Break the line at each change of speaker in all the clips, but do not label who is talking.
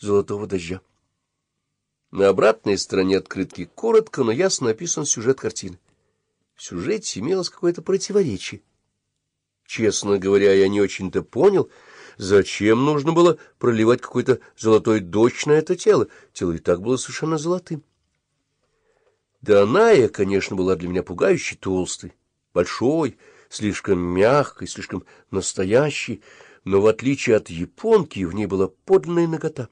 золотого дождя. На обратной стороне открытки коротко, но ясно написан сюжет картины. В сюжете имелось какое-то противоречие. Честно говоря, я не очень-то понял, зачем нужно было проливать какой-то золотой дождь на это тело. Тело и так было совершенно золотым. Даная, конечно, была для меня пугающе толстой, большой, слишком мягкой, слишком настоящей, но в отличие от японки в ней была подлинная нагота.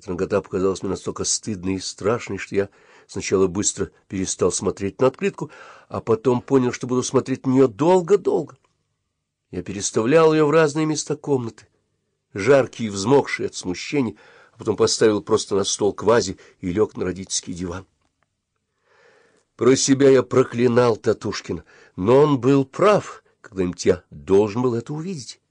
Эта нагота показалась мне настолько стыдной и страшной, что я сначала быстро перестал смотреть на открытку, а потом понял, что буду смотреть на нее долго-долго. Я переставлял ее в разные места комнаты, жаркий и взмокший от смущения, а потом поставил просто на стол к вазе и лег на родительский диван. Про себя я проклинал Татушкина, но он был прав, когда-нибудь я должен был это увидеть.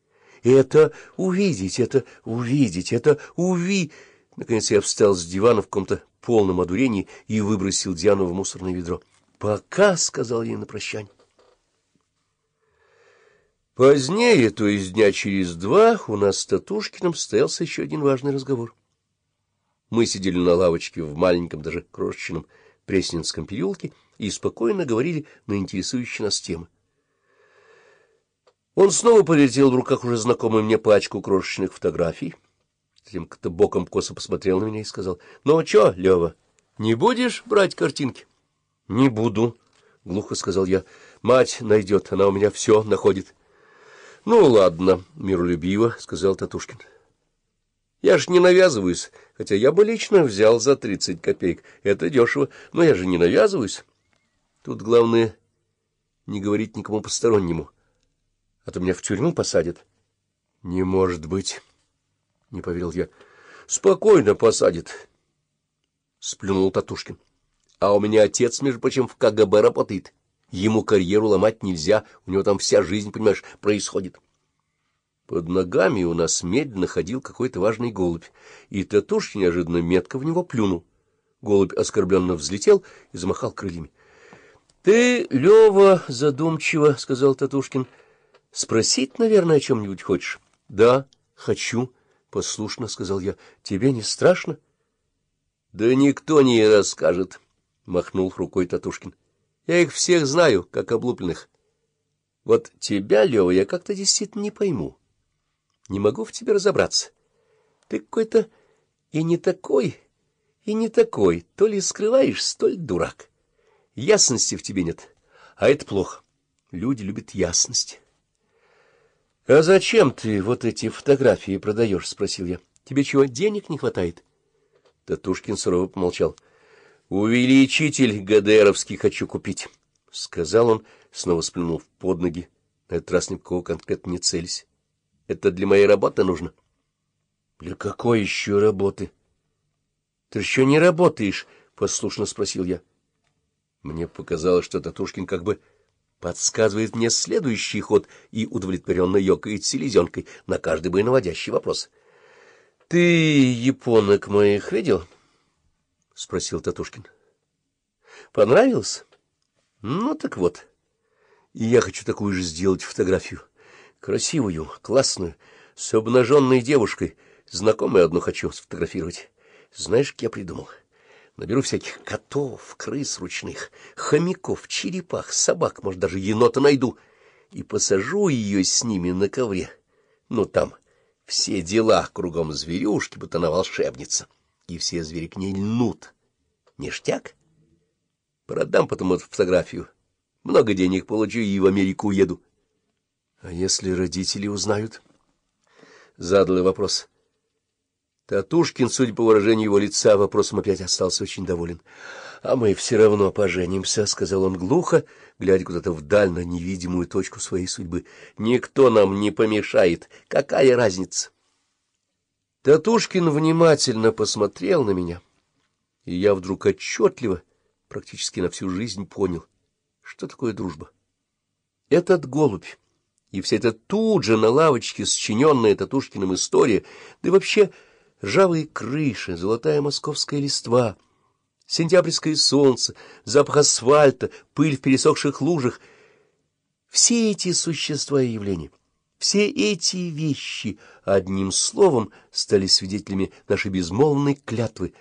Это увидеть, это увидеть, это уви... Наконец я встал с дивана в каком-то полном одурении и выбросил Диану в мусорное ведро. «Пока», — сказал ей на прощание. Позднее, то есть дня через два, у нас с Татушкиным состоялся еще один важный разговор. Мы сидели на лавочке в маленьком, даже крошечном Пресненском переулке и спокойно говорили на интересующие нас темы. Он снова повертел в руках уже знакомую мне пачку крошечных фотографий, как-то боком косо посмотрел на меня и сказал, — Ну, чё, Лёва, не будешь брать картинки? — Не буду, — глухо сказал я. — Мать найдет, она у меня все находит. — Ну, ладно, — миролюбиво, — сказал Татушкин. Я ж не навязываюсь, хотя я бы лично взял за тридцать копеек. Это дешево, но я же не навязываюсь. Тут главное не говорить никому постороннему, а то меня в тюрьму посадят. — Не может быть, — не поверил я. — Спокойно посадят, — сплюнул Татушкин. — А у меня отец, между прочим, в КГБ работает. Ему карьеру ломать нельзя, у него там вся жизнь, понимаешь, происходит. — под ногами у нас медленно ходил какой-то важный голубь, и Татушкин неожиданно метко в него плюнул. Голубь оскорбленно взлетел и замахал крыльями. — Ты, Лева, задумчиво, — сказал Татушкин, — спросить, наверное, о чем-нибудь хочешь? — Да, хочу, — послушно сказал я. — Тебе не страшно? — Да никто не расскажет, — махнул рукой Татушкин. — Я их всех знаю, как облупленных. Вот тебя, Лева, я как-то действительно не пойму. Не могу в тебе разобраться. Ты какой-то и не такой, и не такой. То ли скрываешь, столь дурак. Ясности в тебе нет, а это плохо. Люди любят ясность. — А зачем ты вот эти фотографии продаешь? — спросил я. — Тебе чего, денег не хватает? Татушкин сурово помолчал. — Увеличитель ГДРовский хочу купить, — сказал он, снова сплюнув под ноги, на этот раз никакого конкретно не целясь. Это для моей работы нужно. — Для какой еще работы? — Ты еще не работаешь, — послушно спросил я. Мне показалось, что Татушкин как бы подсказывает мне следующий ход и удовлетворенно ёкает селезенкой на каждый бы наводящий вопрос. — Ты японок моих видел? — спросил Татушкин. — Понравилось? — Ну, так вот. Я хочу такую же сделать фотографию красивую, классную, с обнаженной девушкой. Знакомую одну хочу сфотографировать. Знаешь, как я придумал? Наберу всяких котов, крыс ручных, хомяков, черепах, собак, может, даже енота найду, и посажу ее с ними на ковре. Ну, там все дела, кругом зверюшки, будто она волшебница, и все звери к ней льнут. Ништяк? Продам потом эту фотографию. Много денег получу и в Америку уеду. — А если родители узнают? — задал вопрос. Татушкин, судя по выражению его лица, вопросом опять остался очень доволен. — А мы все равно поженимся, — сказал он глухо, глядя куда-то вдаль на невидимую точку своей судьбы. — Никто нам не помешает. Какая разница? Татушкин внимательно посмотрел на меня, и я вдруг отчетливо, практически на всю жизнь понял, что такое дружба. Этот голубь и вся эта тут же на лавочке сочиненная Татушкиным история, да и вообще ржавые крыши, золотая московская листва, сентябрьское солнце, запах асфальта, пыль в пересохших лужах — все эти существа и явления, Все эти вещи, одним словом, стали свидетелями нашей безмолвной клятвы,